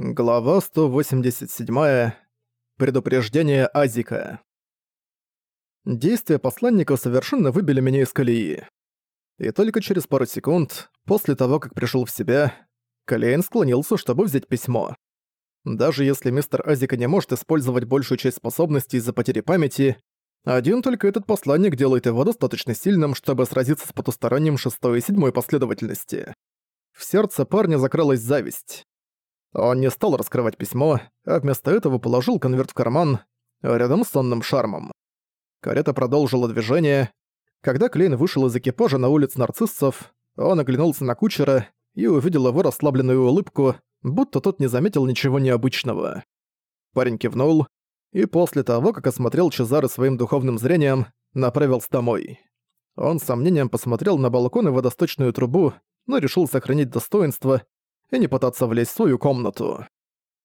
Глава 187. Предупреждение Азика. Действия посланника совершенно выбили меня из колеи. И только через пару секунд, после того, как пришел в себя, Калейн склонился, чтобы взять письмо. Даже если мистер Азика не может использовать большую часть способностей из-за потери памяти, один только этот посланник делает его достаточно сильным, чтобы сразиться с потусторонним шестой и седьмой последовательности. В сердце парня закралась зависть. Он не стал раскрывать письмо, а вместо этого положил конверт в карман, рядом с сонным шармом. Карета продолжила движение. Когда Клейн вышел из экипажа на улиц нарциссов, он оглянулся на кучера и увидел его расслабленную улыбку, будто тот не заметил ничего необычного. Парень кивнул, и после того, как осмотрел Чезары своим духовным зрением, направился домой. Он с сомнением посмотрел на балкон и водосточную трубу, но решил сохранить достоинство и не пытаться влезть в свою комнату.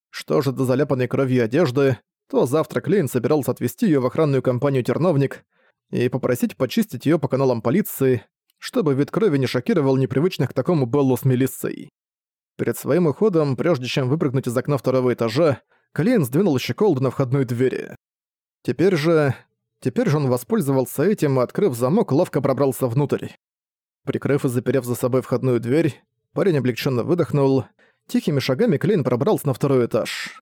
Что же до заляпанной кровью одежды, то завтра Клейн собирался отвезти её в охранную компанию «Терновник» и попросить почистить её по каналам полиции, чтобы вид крови не шокировал непривычных к такому Беллу с Мелиссой. Перед своим уходом, прежде чем выпрыгнуть из окна второго этажа, Клейн сдвинул щеколду на входной двери. Теперь же... Теперь же он воспользовался этим и, открыв замок, ловко пробрался внутрь. Прикрыв и заперев за собой входную дверь, Парень облегченно выдохнул. Тихими шагами Клейн пробрался на второй этаж.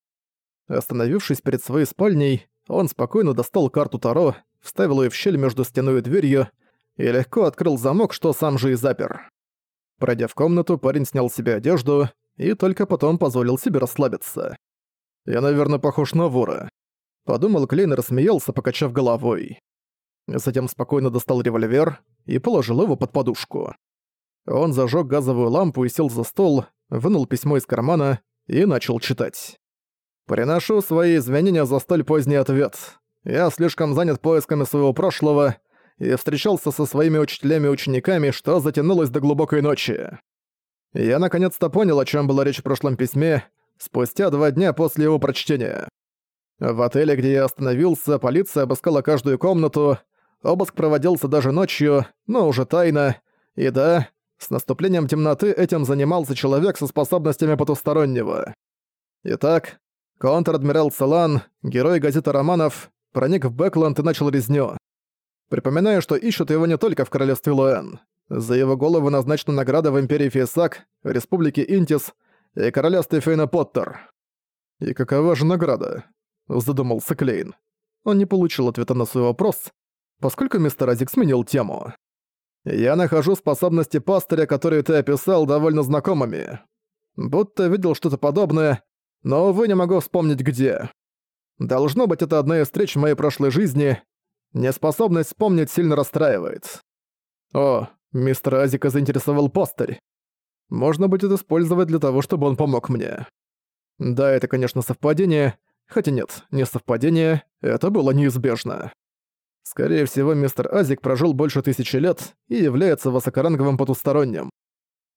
Остановившись перед своей спальней, он спокойно достал карту Таро, вставил ее в щель между стеной и дверью и легко открыл замок, что сам же и запер. Пройдя в комнату, парень снял себе одежду и только потом позволил себе расслабиться. «Я, наверное, похож на вора», — подумал Клейн и рассмеялся, покачав головой. Затем спокойно достал револьвер и положил его под подушку. Он зажег газовую лампу и сел за стол, вынул письмо из кармана и начал читать. «Приношу свои извинения за столь поздний ответ. Я слишком занят поисками своего прошлого и встречался со своими учителями и учениками, что затянулось до глубокой ночи. Я наконец-то понял, о чем была речь в прошлом письме, спустя два дня после его прочтения. В отеле, где я остановился, полиция обыскала каждую комнату, обыск проводился даже ночью, но уже тайно, и да, с наступлением темноты этим занимался человек со способностями потустороннего. Итак, контр-адмирал Салан, герой газеты романов, проник в Бэкленд и начал резню. Припоминаю, что ищут его не только в королевстве Луэн. За его голову назначена награда в Империи Фейсак, Республике Интис и королевстве Фейна Поттер. «И какова же награда?» – задумался Клейн. Он не получил ответа на свой вопрос, поскольку мистер Азик сменил тему. Я нахожу способности пастыря, которые ты описал, довольно знакомыми. Будто видел что-то подобное, но, увы, не могу вспомнить где. Должно быть, это одна из встреч в моей прошлой жизни. Неспособность вспомнить сильно расстраивает. О, мистер Азика заинтересовал пастырь. Можно будет использовать для того, чтобы он помог мне. Да, это, конечно, совпадение, хотя нет, не совпадение, это было неизбежно. Скорее всего, мистер Азик прожил больше тысячи лет и является высокоранговым потусторонним.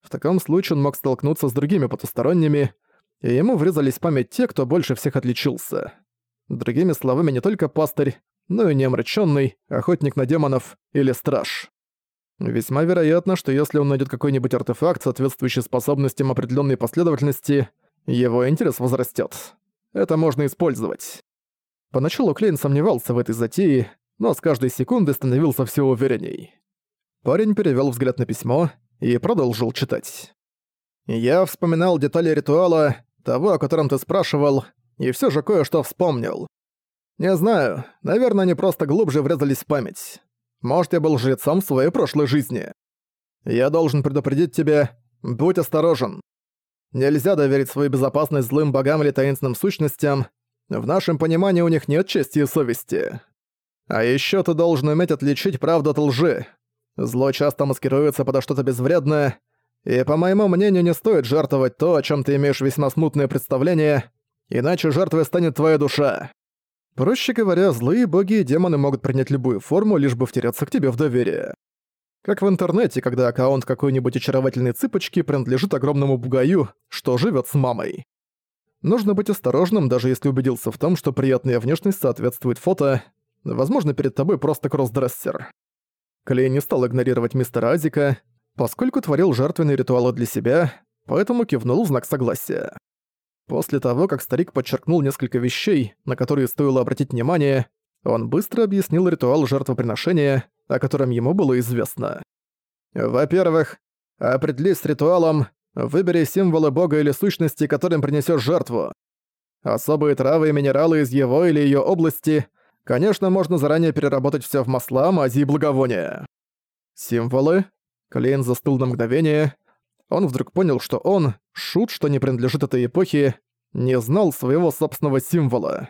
В таком случае он мог столкнуться с другими потусторонними, и ему врезались в память те, кто больше всех отличился. Другими словами, не только пастырь, но и неомраченный, охотник на демонов или страж. Весьма вероятно, что если он найдет какой-нибудь артефакт, соответствующий способностям определенной последовательности, его интерес возрастет. Это можно использовать. Поначалу Клейн сомневался в этой затее, но с каждой секунды становился все уверенней. Парень перевел взгляд на письмо и продолжил читать. «Я вспоминал детали ритуала, того, о котором ты спрашивал, и все же кое-что вспомнил. Не знаю, наверное, они просто глубже врезались в память. Может, я был жрецом в своей прошлой жизни. Я должен предупредить тебя, будь осторожен. Нельзя доверить свою безопасность злым богам или таинственным сущностям. В нашем понимании у них нет чести и совести. А еще ты должен уметь отличить правду от лжи. Зло часто маскируется подо что-то безвредное, и, по моему мнению, не стоит жертвовать то, о чем ты имеешь весьма смутное представление, иначе жертвой станет твоя душа. Проще говоря, злые боги и демоны могут принять любую форму, лишь бы втереться к тебе в доверие. Как в интернете, когда аккаунт какой-нибудь очаровательной цыпочки принадлежит огромному бугаю, что живет с мамой. Нужно быть осторожным, даже если убедился в том, что приятная внешность соответствует фото, Возможно, перед тобой просто кроссдрессер. Клей не стал игнорировать мистера Азика, поскольку творил жертвенные ритуалы для себя, поэтому кивнул в знак согласия. После того, как старик подчеркнул несколько вещей, на которые стоило обратить внимание, он быстро объяснил ритуал жертвоприношения, о котором ему было известно. Во-первых, определись с ритуалом, выбери символы бога или сущности, которым принесешь жертву. Особые травы и минералы из его или ее области, конечно, можно заранее переработать все в масла, мази и благовония. Символы? Клейн застыл на мгновение. Он вдруг понял, что он, шут, что не принадлежит этой эпохе, не знал своего собственного символа.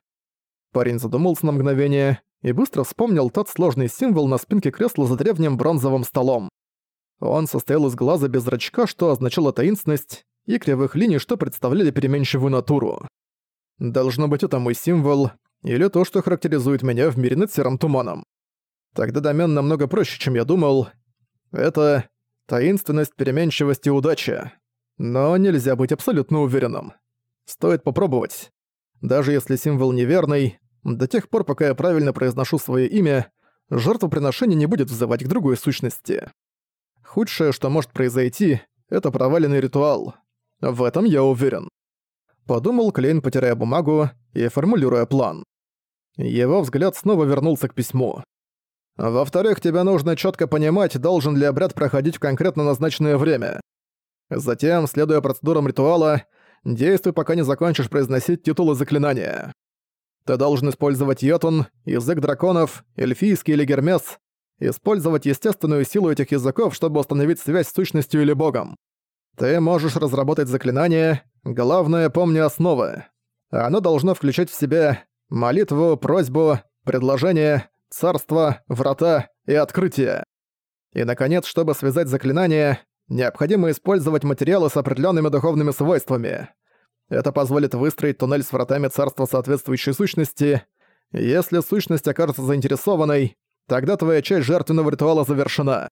Парень задумался на мгновение и быстро вспомнил тот сложный символ на спинке кресла за древним бронзовым столом. Он состоял из глаза без зрачка, что означало таинственность, и кривых линий, что представляли переменчивую натуру. Должно быть, это мой символ, или то, что характеризует меня в мире над серым туманом. Тогда домен намного проще, чем я думал. Это таинственность, переменчивость и удача. Но нельзя быть абсолютно уверенным. Стоит попробовать. Даже если символ неверный, до тех пор, пока я правильно произношу свое имя, жертвоприношение не будет взывать к другой сущности. Худшее, что может произойти, это проваленный ритуал. В этом я уверен. Подумал Клейн, потирая бумагу и формулируя план. Его взгляд снова вернулся к письму. Во-вторых, тебе нужно четко понимать, должен ли обряд проходить в конкретно назначенное время. Затем, следуя процедурам ритуала, действуй, пока не закончишь произносить титулы заклинания. Ты должен использовать йотун, язык драконов, эльфийский или гермес, использовать естественную силу этих языков, чтобы установить связь с сущностью или богом. Ты можешь разработать заклинание, главное, помни основы. Оно должно включать в себя молитву, просьбу, предложение, царство, врата и открытие. И, наконец, чтобы связать заклинание, необходимо использовать материалы с определенными духовными свойствами. Это позволит выстроить туннель с вратами царства соответствующей сущности. Если сущность окажется заинтересованной, тогда твоя часть жертвенного ритуала завершена.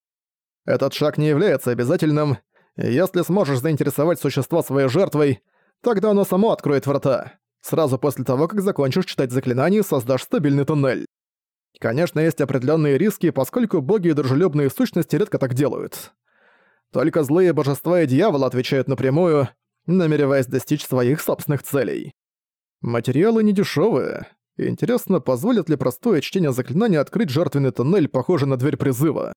Этот шаг не является обязательным, если сможешь заинтересовать существо своей жертвой, тогда оно само откроет врата. Сразу после того, как закончишь читать заклинание создашь стабильный туннель. Конечно, есть определенные риски, поскольку боги и дружелюбные сущности редко так делают. Только злые божества и дьяволы отвечают напрямую, намереваясь достичь своих собственных целей. Материалы не дешевые. Интересно, позволит ли простое чтение заклинания открыть жертвенный туннель, похожий на дверь призыва?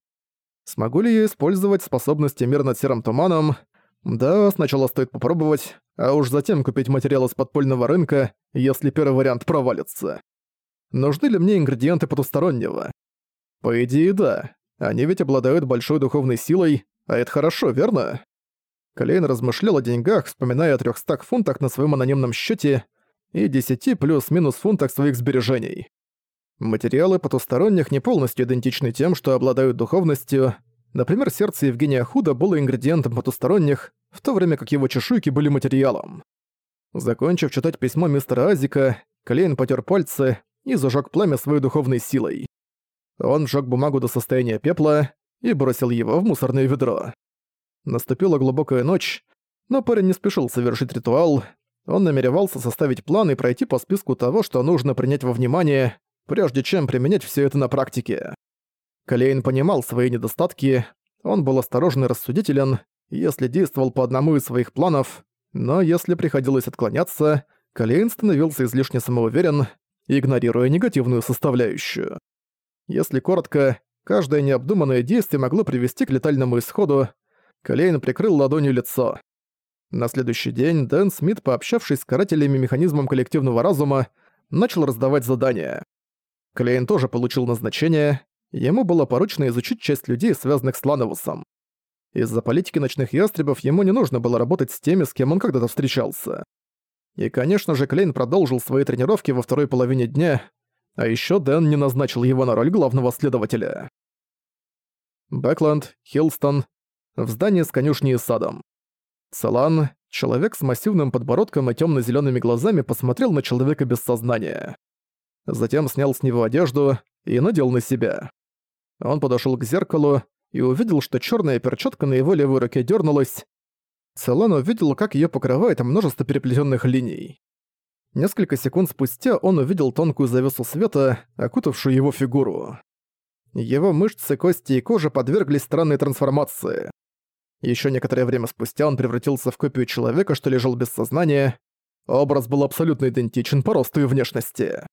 Смогу ли я использовать способности мира над серым туманом? Да, сначала стоит попробовать, а уж затем купить материалы с подпольного рынка, если первый вариант провалится. Нужны ли мне ингредиенты потустороннего? По идее, да. Они ведь обладают большой духовной силой, а это хорошо, верно? Клейн размышлял о деньгах, вспоминая о 300 фунтах на своем анонимном счете и 10 плюс-минус фунтах своих сбережений. Материалы потусторонних не полностью идентичны тем, что обладают духовностью. Например, сердце Евгения Худа было ингредиентом потусторонних, в то время как его чешуйки были материалом. Закончив читать письмо мистера Азика, Клейн потер пальцы и зажег пламя своей духовной силой. Он сжёг бумагу до состояния пепла и бросил его в мусорное ведро. Наступила глубокая ночь, но парень не спешил совершить ритуал. Он намеревался составить план и пройти по списку того, что нужно принять во внимание, прежде чем применять все это на практике. Калейн понимал свои недостатки, он был осторожен и рассудителен, если действовал по одному из своих планов, но если приходилось отклоняться, Калейн становился излишне самоуверен, игнорируя негативную составляющую. Если коротко, каждое необдуманное действие могло привести к летальному исходу, Калейн прикрыл ладонью лицо. На следующий день Дэн Смит, пообщавшись с карателями механизмом коллективного разума, начал раздавать задания. Клейн тоже получил назначение, ему было поручено изучить часть людей, связанных с Лановусом. Из-за политики ночных ястребов ему не нужно было работать с теми, с кем он когда-то встречался. И, конечно же, Клейн продолжил свои тренировки во второй половине дня, а еще Дэн не назначил его на роль главного следователя. Бэкленд, Хилстон, в здании с конюшней и садом. Салан, человек с массивным подбородком и темно зелеными глазами, посмотрел на человека без сознания затем снял с него одежду и надел на себя. Он подошёл к зеркалу и увидел, что чёрная перчатка на его левой руке дёрнулась. Целан увидел, как её покрывает множество переплетённых линий. Несколько секунд спустя он увидел тонкую завесу света, окутавшую его фигуру. Его мышцы, кости и кожа подверглись странной трансформации. Ещё некоторое время спустя он превратился в копию человека, что лежал без сознания. Образ был абсолютно идентичен по росту и внешности.